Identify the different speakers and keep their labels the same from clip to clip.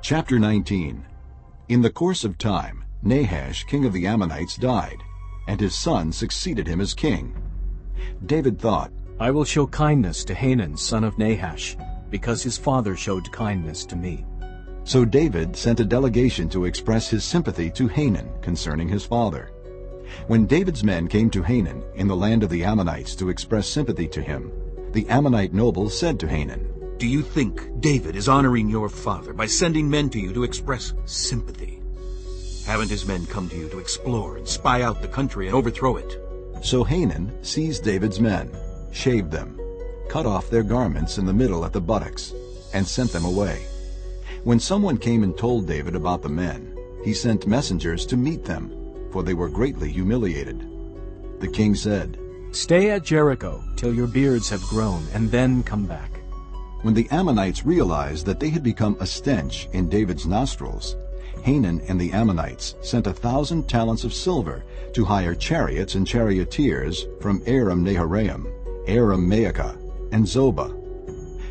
Speaker 1: Chapter 19 In the course of time, Nahash, king of the Ammonites, died, and his son succeeded him as king. David thought,
Speaker 2: I will show kindness to Hanun, son of Nahash, because his father showed kindness to me.
Speaker 1: So David sent a delegation to express his sympathy to Hanun concerning his father. When David's men came to Hanun in the land of the Ammonites to express sympathy to him, the Ammonite nobles said to Hanun,
Speaker 3: Do you think David is honoring your father by sending men to you to express sympathy? Haven't his men come to you to explore and spy out the country and overthrow it?
Speaker 1: So Hanun seized David's men, shaved them, cut off their garments in the middle at the buttocks, and sent them away. When someone came and told David about the men, he sent messengers to meet them, for they were greatly humiliated. The king said,
Speaker 2: Stay at Jericho till your beards have grown, and then come back.
Speaker 1: When the Ammonites realized that they had become a stench in David's nostrils, Hanun and the Ammonites sent a thousand talents of silver to hire chariots and charioteers from Aram Naharaim, Aram Maacah, and Zobah.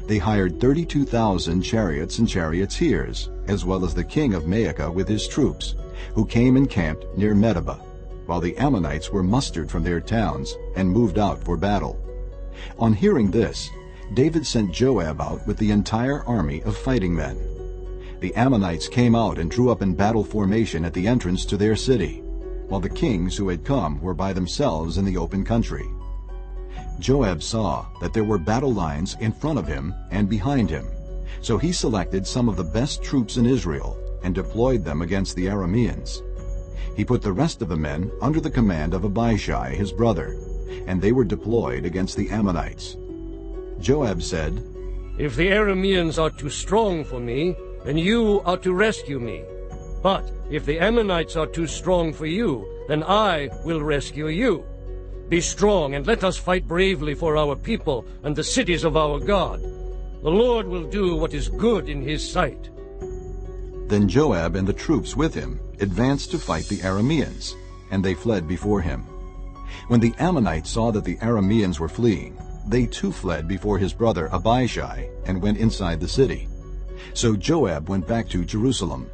Speaker 1: They hired 32,000 chariots and charioteers, as well as the king of Maacah with his troops, who came and camped near Medeba, while the Ammonites were mustered from their towns and moved out for battle. On hearing this, David sent Joab out with the entire army of fighting men. The Ammonites came out and drew up in battle formation at the entrance to their city, while the kings who had come were by themselves in the open country. Joab saw that there were battle lines in front of him and behind him, so he selected some of the best troops in Israel and deployed them against the Arameans. He put the rest of the men under the command of Abishai his brother, and they were deployed against the Ammonites. Joab said,
Speaker 4: If the Arameans are too strong for me, then you are to rescue me. But if the Ammonites are too strong for you, then I will rescue you. Be strong and let us fight bravely for our people and the cities of our God. The Lord will do what is good in his sight.
Speaker 1: Then Joab and the troops with him advanced to fight the Arameans, and they fled before him. When the Ammonites saw that the Arameans were fleeing, they too fled before his brother Abishai and went inside the city. So Joab went back to Jerusalem.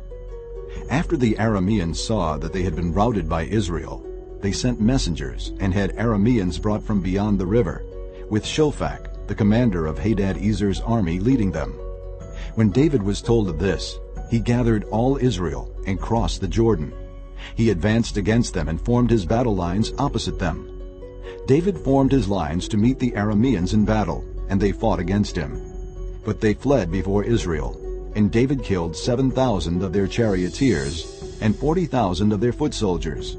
Speaker 1: After the Arameans saw that they had been routed by Israel, they sent messengers and had Arameans brought from beyond the river, with Shophach, the commander of Hadad-Ezer's army, leading them. When David was told of this, he gathered all Israel and crossed the Jordan. He advanced against them and formed his battle lines opposite them. David formed his lines to meet the Arameans in battle, and they fought against him. But they fled before Israel, and David killed 7,000 of their charioteers and 40,000 of their foot soldiers.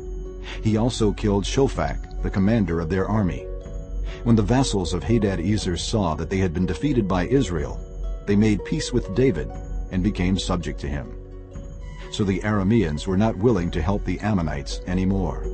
Speaker 1: He also killed Shophach, the commander of their army. When the vassals of Hadad-Ezer saw that they had been defeated by Israel, they made peace with David and became subject to him. So the Arameans were not willing to help the Ammonites anymore.